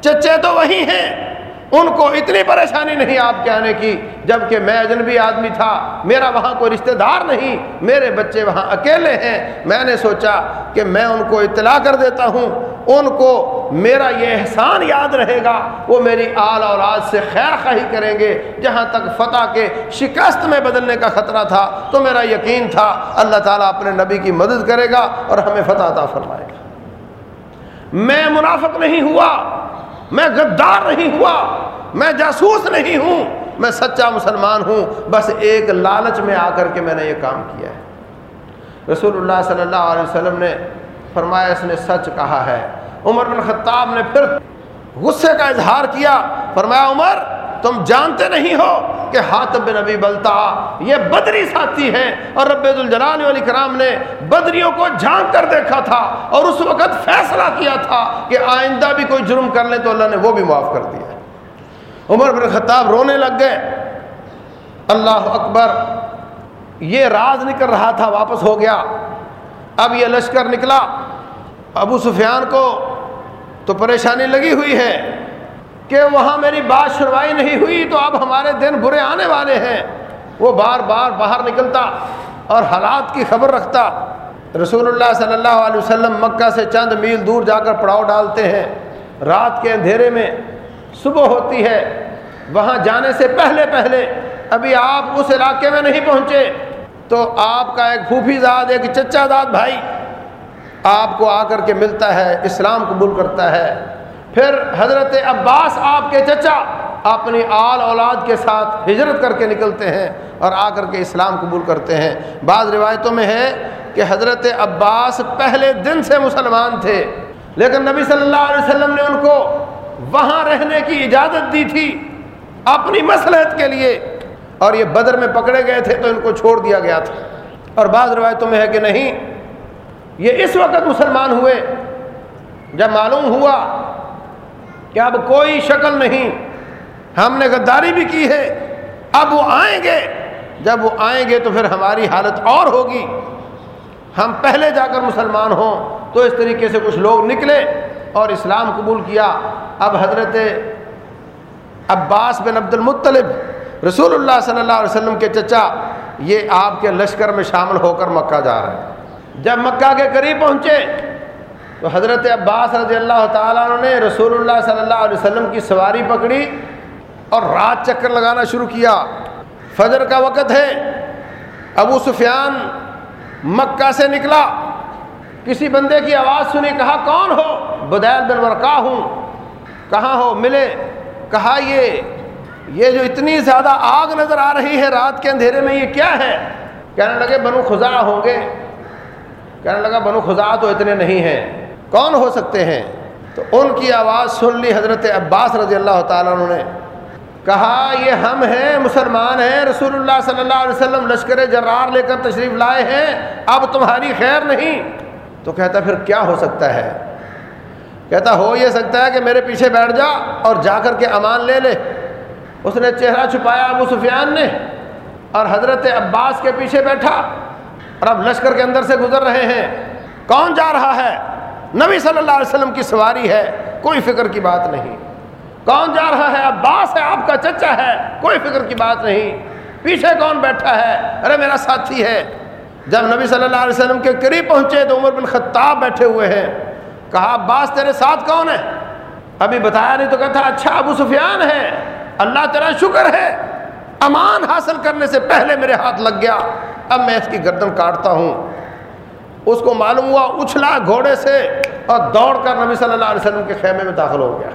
چچے تو وہی ہیں۔ ان کو اتنی پریشانی نہیں آپ کے آنے کی جبکہ میں اجنبی آدمی تھا، میرا وہاں کوئی رشتہ دار نہیں، میرے بچے وہاں اکیلے ہیں۔ میں نے سوچا کہ میں ان کو اطلاع کر دیتا ہوں، ان کو میرا یہ احسان یاد رہے گا، وہ میری آل اولاد سے خیر خواہی کریں گے۔ جہاں تک فتح کے شکست میں بدلنے کا خطرہ تھا، تو میرا یقین تھا، اللہ تعالیٰ اپنے نبی کی مدد کرے گا اور ہمیں فتح عطا فرمائے گا۔ میں منافق نہیں ہوا میں غدار نہیں ہوا، میں جاسوس نہیں ہوں، میں سچا مسلمان ہوں، بس ایک لالچ میں آ کر کے میں نے یہ کام کیا ہے۔ رسول اللہ صلی اللہ علیہ وسلم نے فرمایا، اس نے سچ کہا ہے۔ عمر بن خطاب نے پھر غصے کا اظہار کیا۔ فرمایا، عمر تم جانتے نہیں ہو کہ ہاتھ بن نبی بلتا یہ بدری ساتھی ہے اور رب الجلال علی کرام نے بدریوں کو جھانک کر دیکھا تھا اور اس وقت فیصلہ کیا تھا کہ آئندہ بھی کوئی جرم کر لے تو اللہ نے وہ بھی معاف کر دیا عمر بن خطاب رونے لگ گئے۔ اللہ اکبر، یہ راز نکل رہا تھا، واپس ہو گیا۔ اب یہ لشکر نکلا۔ ابو سفیان کو تو پریشانی لگی ہوئی ہے۔ کہ وہاں میری بات سنوائی نہیں ہوئی تو اب ہمارے دن برے آنے والے ہیں۔ وہ بار بار باہر نکلتا اور حالات کی خبر رکھتا۔ رسول اللہ صلی اللہ علیہ وسلم مکہ سے چند میل دور جا کر پڑاؤ ڈالتے ہیں۔ رات کے اندھیرے میں صبح ہوتی ہے۔ وہاں جانے سے پہلے پہلے ابھی آپ اس علاقے میں نہیں پہنچے۔ تو آپ کا ایک پھوپھی زاد، ایک چچا داد بھائی آپ کو آ کر کے ملتا ہے، اسلام قبول کرتا ہے۔ پھر حضرت عباس آپ کے چچا اپنی آل اولاد کے ساتھ ہجرت کر کے نکلتے ہیں اور آ کر کے اسلام قبول کرتے ہیں۔ بعض روایتوں میں ہے کہ حضرت عباس پہلے دن سے مسلمان تھے، لیکن نبی صلی اللہ علیہ وسلم نے ان کو وہاں رہنے کی اجازت دی تھی اپنی مسلحت کے لیے، اور یہ بدر میں پکڑے گئے تھے تو ان کو چھوڑ دیا گیا تھا۔ اور بعض روایتوں میں ہے کہ نہیں، یہ اس وقت مسلمان ہوئے۔ جب معلوم ہوا کہ اب کوئی شکل نہیں۔ ہم نے غداری بھی کی ہے۔ اب وہ آئیں گے۔ جب وہ آئیں گے تو پھر ہماری حالت اور ہوگی۔ ہم پہلے جا کر مسلمان ہوں تو اس طریقے سے کچھ لوگ نکلے اور اسلام قبول کیا۔ اب حضرت عباس بن عبد المطلب رسول اللہ صلی اللہ علیہ وسلم کے چچا، یہ آپ کے لشکر میں شامل ہو کر مکہ جا رہے ہیں۔ جب مکہ کے قریب پہنچے تو حضرت عباس رضی اللہ تعالیٰ عنہ نے رسول اللہ صلی اللہ علیہ وسلم کی سواری پکڑی اور رات چکر لگانا شروع کیا۔ فجر کا وقت ہے۔ ابو سفیان مکہ سے نکلا۔ کسی بندے کی آواز سنی، کہا، کون ہو؟ بدیل بن ورقا ہوں۔ کہاں ہو؟ ملے۔ کہا، یہ یہ جو اتنی زیادہ آگ نظر آ رہی ہے رات کے اندھیرے میں، یہ کیا ہے؟ کہنے لگے، بنو خزا ہوں گے۔ کہنے لگا، بنو خزا تو اتنے نہیں ہیں۔ کون ہو سکتے ہیں؟ تو ان کی آواز سن لی حضرت عباس رضی اللہ تعالیٰ نے۔ کہا، یہ ہم ہیں، مسلمان ہیں، رسول اللہ صلی اللہ علیہ وسلم لشکر جرار لے کر تشریف لائے ہیں، اب تمہاری خیر نہیں۔ تو کہتا، پھر کیا ہو سکتا ہے؟ کہتا، ہو یہ سکتا ہے کہ میرے پیچھے بیٹھ جا اور جا کر کے امان لے لے۔ اس نے چہرہ چھپایا ابو سفیان نے اور حضرت عباس کے پیچھے بیٹھا۔ اور اب لشکر کے اندر سے گزر رہے ہیں۔ کون جا رہا ہے؟ نبی صلی اللہ علیہ وسلم کی سواری ہے، کوئی فکر کی بات نہیں۔ کون جا رہا ہے؟ عباس ہے، آپ کا چچا ہے، کوئی فکر کی بات نہیں۔ پیچھے کون بیٹھا ہے؟ ارے میرا ساتھی ہے۔ جب نبی صلی اللہ علیہ وسلم کے قریب پہنچے تو عمر بن خطاب بیٹھے ہوئے ہیں۔ کہا، عباس تیرے ساتھ کون ہے؟ ابھی بتایا نہیں تو کہتا اچھا ابو سفیان ہے۔ اللہ تیرا شکر ہے۔ امان حاصل کرنے سے پہلے میرے ہاتھ لگ گیا۔ اب میں اس کی گردن کاٹتا ہوں۔ اس کو معلوم ہوا اچھلا گھوڑے سے اور دوڑ کر نبی صلی اللہ علیہ وسلم کے خیمے میں داخل ہو گیا۔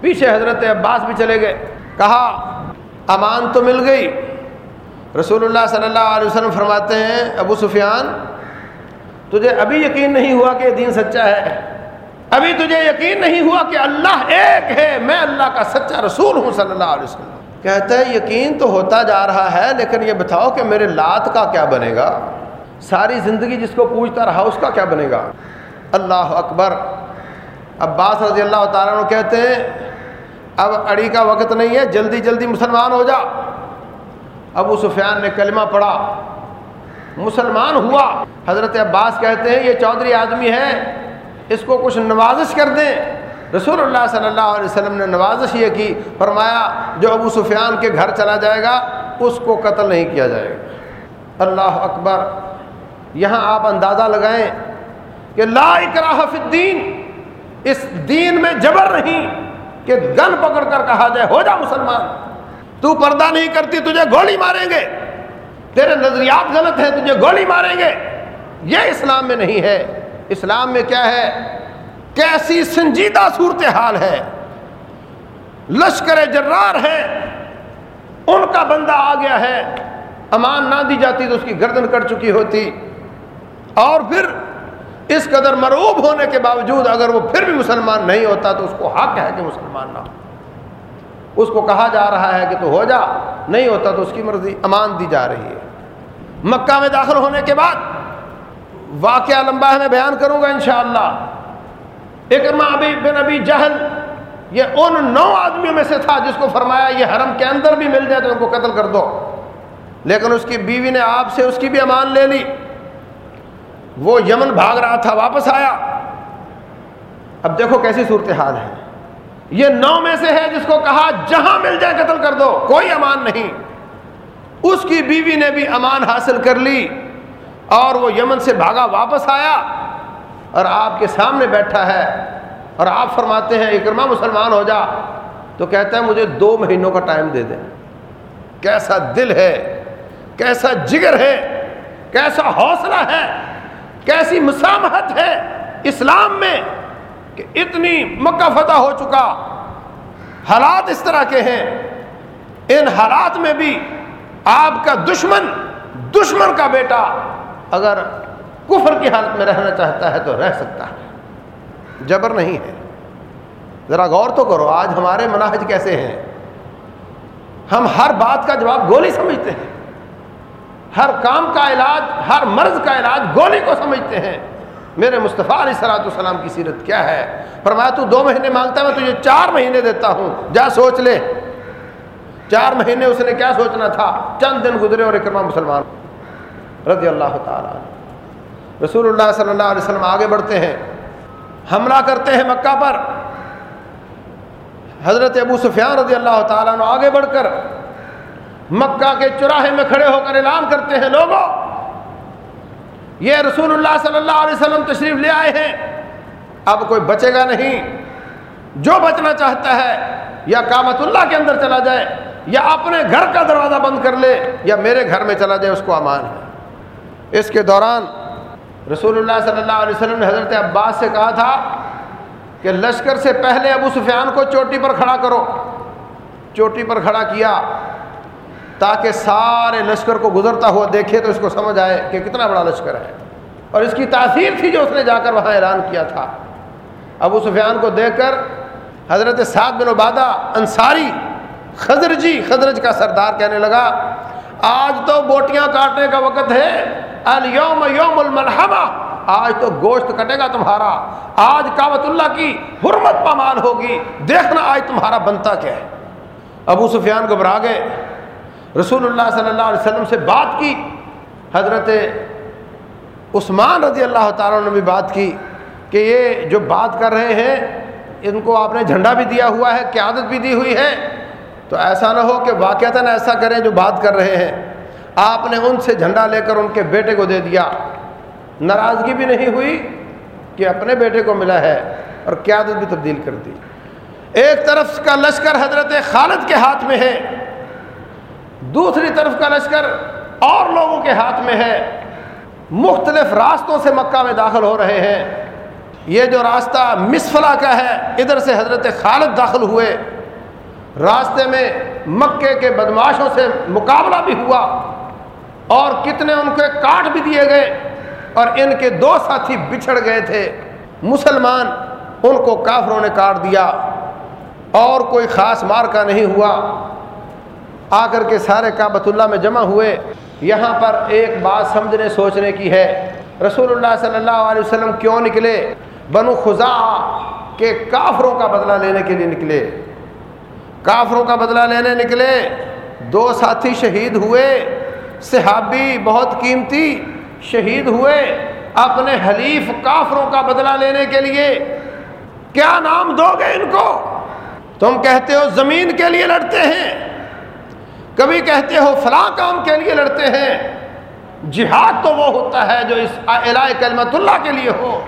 پیچھے حضرت عباس بھی چلے گئے۔ کہا، امان تو مل گئی۔ رسول اللہ صلی اللہ علیہ وسلم فرماتے ہیں، ابو سفیان، تجھے ابھی یقین نہیں ہوا کہ دین سچا ہے؟ ابھی تجھے یقین نہیں ہوا کہ اللہ ایک ہے، میں اللہ کا سچا رسول ہوں صلی اللہ علیہ وسلم۔ کہتا ہے، یقین تو ہوتا جا رہا ہے، لیکن یہ بتاؤ کہ میرے لات کا کیا بنے گا؟ ساری زندگی جس کو پوچھتا رہا، اس کا کیا بنے گا؟ اللہ اکبر۔ عباس رضی اللہ تعالیٰ عنہ کہتے ہیں، اب اڑی کا وقت نہیں ہے، جلدی جلدی مسلمان ہو جا۔ ابو سفیان نے کلمہ پڑھا، مسلمان ہوا۔ حضرت عباس کہتے ہیں، یہ چودھری آدمی ہے، اس کو کچھ نوازش کر دیں۔ رسول اللہ صلی اللہ علیہ وسلم نے نوازش یہ کی، فرمایا، جو ابو سفیان کے گھر چلا جائے گا، اس کو قتل نہیں کیا جائے گا۔ اللہ اکبر۔ یہاں آپ اندازہ لگائیں کہ لا اکراہ فی الدین، اس دین میں جبر نہیں کہ گن پکڑ کر کہا جائے، ہو جا مسلمان، تو پردہ نہیں کرتی، تجھے گولی ماریں گے۔ تیرے نظریات غلط ہیں، تجھے گولی ماریں گے۔ یہ اسلام میں نہیں ہے۔ اسلام میں کیا ہے؟ کیسی سنجیدہ صورتحال ہے۔ لشکر جرار ہے۔ ان کا بندہ آ گیا ہے۔ امان نہ دی جاتی تو اس کی گردن کٹ چکی ہوتی۔ اور پھر اس قدر مروب ہونے کے باوجود اگر وہ پھر بھی مسلمان نہیں ہوتا تو اس کو حق ہے کہ مسلمان نہ ہو۔ اس کو کہا جا رہا ہے کہ تو ہو جا، نہیں ہوتا تو اس کی مرضی امان دی جا رہی ہے۔ مکہ میں داخل ہونے کے بعد واقعہ لمبا ہے، میں بیان کروں گا انشاءاللہ۔ اکرما ابی بن ابی جہل، یہ ان نو آدمیوں میں سے تھا جس کو فرمایا یہ حرم کے اندر بھی مل جائے تو ان کو قتل کر دو۔ لیکن اس کی بیوی نے آپ سے اس کی بھی امان لے لی۔ وہ یمن بھاگ رہا تھا، واپس آیا۔ اب دیکھو کیسی صورتحال ہے۔ یہ نو میں سے ہے جس کو کہا، جہاں مل جائے قتل کر دو، کوئی امان نہیں۔ اس کی بیوی نے بھی امان حاصل کر لی اور وہ یمن سے بھاگا، واپس آیا۔ اور آپ کے سامنے بیٹھا ہے اور آپ فرماتے ہیں اکرما مسلمان ہو جا۔ تو کہتا ہے، مجھے دو مہینوں کا ٹائم دے دیں کیسا دل ہے، کیسا جگر ہے، کیسا حوصلہ ہے۔ کیسی مسامحت ہے اسلام میں کہ اتنی مکہ فتح ہو چکا۔ حالات اس طرح کے ہیں۔ ان حالات میں بھی آپ کا دشمن دشمن کا بیٹا اگر کفر کی حالت میں رہنا چاہتا ہے تو رہ سکتا ہے۔ جبر نہیں ہے۔ ذرا غور تو کرو، آج ہمارے مناہج کیسے ہیں؟ ہم ہر بات کا جواب گولی سمجھتے ہیں۔ ہر کام کا علاج، ہر مرض کا علاج گولی کو سمجھتے ہیں۔ میرے مصطفیٰ علیہ صلاحت السلام کی سیرت کیا ہے؟ فرمایا، تو دو مہینے مانگتا میں تجھے چار مہینے دیتا ہوں۔ جا سوچ لے۔ چار مہینے اس نے کیا سوچنا تھا؟ چند دن گزرے اور اکرما مسلمان۔ رضی اللہ تعالیٰ رسول اللہ صلی اللہ علیہ وسلم آگے بڑھتے ہیں۔ حملہ کرتے ہیں مکہ پر۔ حضرت ابو سفیان رضی اللہ تعالیٰ عنہ آگے بڑھ کر مکہ کے چراہے میں کھڑے ہو کر اعلان کرتے ہیں لوگوں، یہ رسول اللہ صلی اللہ علیہ وسلم تشریف لے آئے ہیں۔ اب کوئی بچے گا نہیں۔ جو بچنا چاہتا ہے، یا کامت اللہ کے اندر چلا جائے، یا اپنے گھر کا دروازہ بند کر لے، یا میرے گھر میں چلا جائے، اس کو امان ہے۔ اس کے دوران رسول اللہ صلی اللہ علیہ وسلم نے حضرت عباس سے کہا تھا کہ لشکر سے پہلے ابو سفیان کو چوٹی پر کھڑا کرو۔ چوٹی پر کھڑا کیا۔ تاکہ سارے لشکر کو گزرتا ہوا دیکھے تو اس کو سمجھ آئے کہ کتنا بڑا لشکر ہے۔ اور اس کی تاثیر تھی جو اس نے جا کر وہاں اعلان کیا تھا۔ ابو سفیان کو دیکھ کر حضرت سعد بن عبادہ انصاری خضرجی خضرج کا سردار کہنے لگا، آج تو بوٹیاں کاٹنے کا وقت ہے الوم یوم الملحمہ، آج تو گوشت کٹے گا تمہارا، آج کابت اللہ کی حرمت پامال ہوگی، دیکھنا آج تمہارا بنتا کیا ہے۔ ابو سفیان گھبرا گئے۔ رسول اللہ صلی اللہ علیہ وسلم سے بات کی، حضرت عثمان رضی اللہ تعالیٰ نے بھی بات کی کہ یہ جو بات کر رہے ہیں، ان کو آپ نے جھنڈا بھی دیا ہوا ہے، قیادت بھی دی ہوئی ہے۔ تو ایسا نہ ہو کہ واقعتاً ایسا کریں جو بات کر رہے ہیں۔ آپ نے ان سے جھنڈا لے کر ان کے بیٹے کو دے دیا۔ ناراضگی بھی نہیں ہوئی کہ اپنے بیٹے کو ملا ہے اور قیادت بھی تبدیل کر دی۔ ایک طرف کا لشکر حضرت خالد کے ہاتھ میں ہے۔ دوسری طرف کا لشکر اور لوگوں کے ہاتھ میں ہے۔ مختلف راستوں سے مکہ میں داخل ہو رہے ہیں۔ یہ جو راستہ مسفلا کا ہے، ادھر سے حضرت خالد داخل ہوئے۔ راستے میں مکے کے بدماشوں سے مقابلہ بھی ہوا۔ اور کتنے ان کے کاٹ بھی دیے گئے۔ اور ان کے دو ساتھی بچھڑ گئے تھے۔ مسلمان ان کو کافروں نے کاٹ دیا۔ اور کوئی خاص مار کا نہیں ہوا۔ آ کر کے سارے کابت اللہ میں جمع ہوئے۔ یہاں پر ایک بات سمجھنے، سوچنے کی ہے۔ رسول اللہ صلی اللہ علیہ وسلم کیوں نکلے؟ بنو خزا کے کافروں کا بدلہ لینے کے لیے نکلے۔ کافروں کا بدلہ لینے نکلے۔ دو ساتھی شہید ہوئے۔ صحابی بہت قیمتی شہید ہوئے اپنے حلیف کافروں کا بدلہ لینے کے لیے۔ کیا نام دو گے ان کو؟ تم کہتے ہو زمین کے لیے لڑتے ہیں۔ کبھی کہتے ہو فلاں کام کے لیے لڑتے ہیں، جہاد تو وہ ہوتا ہے جو اس کلمت اللہ کے لیے ہو۔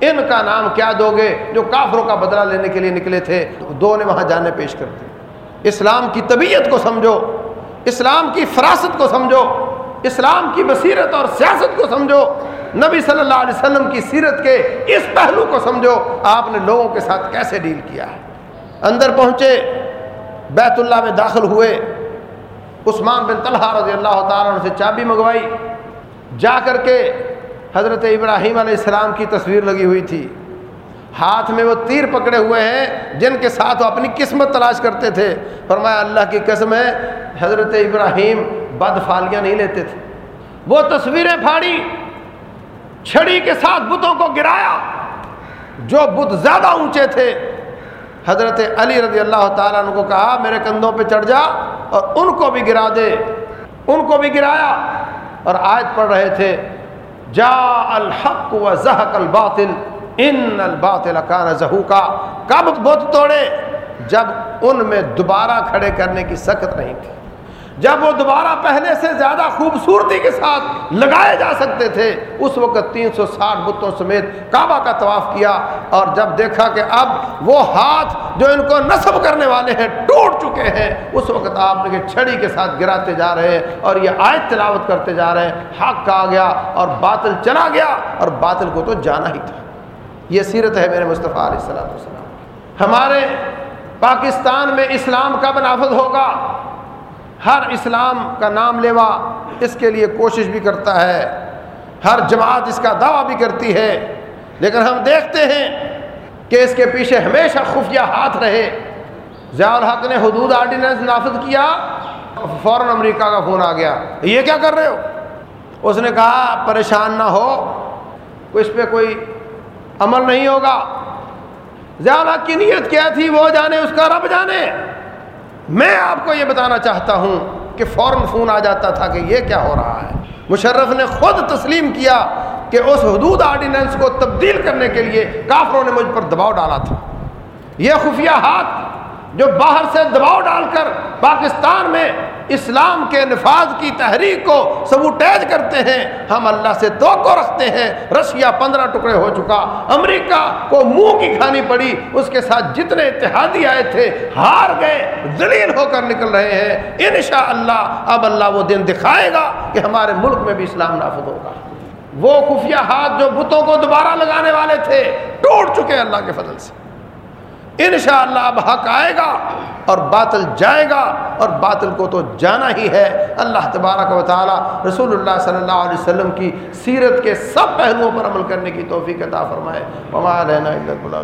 ان کا نام کیا دو گے جو کافروں کا بدلہ لینے کے لیے نکلے تھے، دو نے وہاں جانے پیش کر دی۔ اسلام کی طبیعت کو سمجھو، اسلام کی فراست کو سمجھو، اسلام کی بصیرت اور سیاست کو سمجھو۔ نبی صلی اللہ علیہ وسلم کی سیرت کے اس پہلو کو سمجھو، آپ نے لوگوں کے ساتھ کیسے ڈیل کیا ہے؟ اندر پہنچے، بیت اللہ میں داخل ہوئے۔ عثمان بن طلحہ رضی اللہ تعالیٰ سے چابی منگوائی جا کر کے حضرت ابراہیم علیہ السلام کی تصویر لگی ہوئی تھی۔ ہاتھ میں وہ تیر پکڑے ہوئے ہیں جن کے ساتھ وہ اپنی قسمت تلاش کرتے تھے۔ فرمایا، اللہ کی قسم ہے، حضرت ابراہیم بد فالیاں نہیں لیتے تھے۔ وہ تصویریں پھاڑی، چھڑی کے ساتھ بتوں کو گرایا۔ جو بت زیادہ اونچے تھے۔ حضرت علی رضی اللہ تعالیٰ عنہ کو کہا، میرے کندھوں پہ چڑھ جا۔ اور ان کو بھی گرا دے۔ ان کو بھی گرایا۔ اور آیت پڑھ رہے تھے جا الحق و زحق الباطل۔ ان الباطل کان زہوکا کب بت توڑے، جب ان میں دوبارہ کھڑے کرنے کی سخت نہیں تھی۔ جب وہ دوبارہ پہلے سے زیادہ خوبصورتی کے ساتھ لگائے جا سکتے تھے، اس وقت تین سو ساٹھ بتوں سمیت کعبہ کا طواف کیا اور جب دیکھا کہ اب وہ ہاتھ جو ان کو نصب کرنے والے ہیں ٹوٹ چکے ہیں، اس وقت آپ نے چھڑی کے ساتھ گراتے جا رہے ہیں اور یہ آیت تلاوت کرتے جا رہے ہیں۔ حق کا آ گیا اور باطل چلا گیا اور باطل کو تو جانا ہی تھا۔ یہ سیرت ہے میرے مصطفیٰ علیہ السلام ہمارے پاکستان میں اسلام کب نافذ ہوگا؟ ہر اسلام کا نام لیوا اس کے لیے کوشش بھی کرتا ہے، ہر جماعت اس کا دعویٰ بھی کرتی ہے۔ لیکن ہم دیکھتے ہیں کہ اس کے پیچھے ہمیشہ خفیہ ہاتھ رہے۔ ضیاء الحق نے حدود آرڈیننس نافذ کیا، فوراً امریکہ کا فون آ گیا۔ یہ کیا کر رہے ہو؟ اس نے کہا، پریشان نہ ہو، اس پہ کوئی عمل نہیں ہوگا۔ ضیاء الحق کی نیت کیا تھی؟ وہ جانے، اس کا رب جانے۔ میں آپ کو یہ بتانا چاہتا ہوں کہ فوراً فون آ جاتا تھا کہ یہ کیا ہو رہا ہے۔ مشرف نے خود تسلیم کیا کہ اس حدود آرڈیننس کو تبدیل کرنے کے لیے کافروں نے مجھ پر دباؤ ڈالا تھا۔ یہ خفیہ ہاتھ جو باہر سے دباؤ ڈال کر پاکستان میں اسلام کے نفاذ کی تحریک کو سبوٹیج کرتے ہیں، ہم اللہ سے توقع رکھتے ہیں۔ رشیا پندرہ ٹکڑے ہو چکا، امریکہ کو منہ کی کھانی پڑی، اس کے ساتھ جتنے اتحادی آئے تھے، ہار گئے، ذلیل ہو کر نکل رہے ہیں۔ انشاءاللہ اب اللہ وہ دن دکھائے گا کہ ہمارے ملک میں بھی اسلام نافذ ہوگا۔ وہ خفیہ ہاتھ جو بتوں کو دوبارہ لگانے والے تھے، ٹوٹ چکے اللہ کے فضل سے۔ انشاءاللہ اب حق آئے گا اور باطل جائے گا اور باطل کو تو جانا ہی ہے۔ اللہ تبارک و تعالی رسول اللہ صلی اللہ علیہ وسلم کی سیرت کے سب پہلوؤں پر عمل کرنے کی توفیق عطا فرمائے۔ وما رہنا اللہ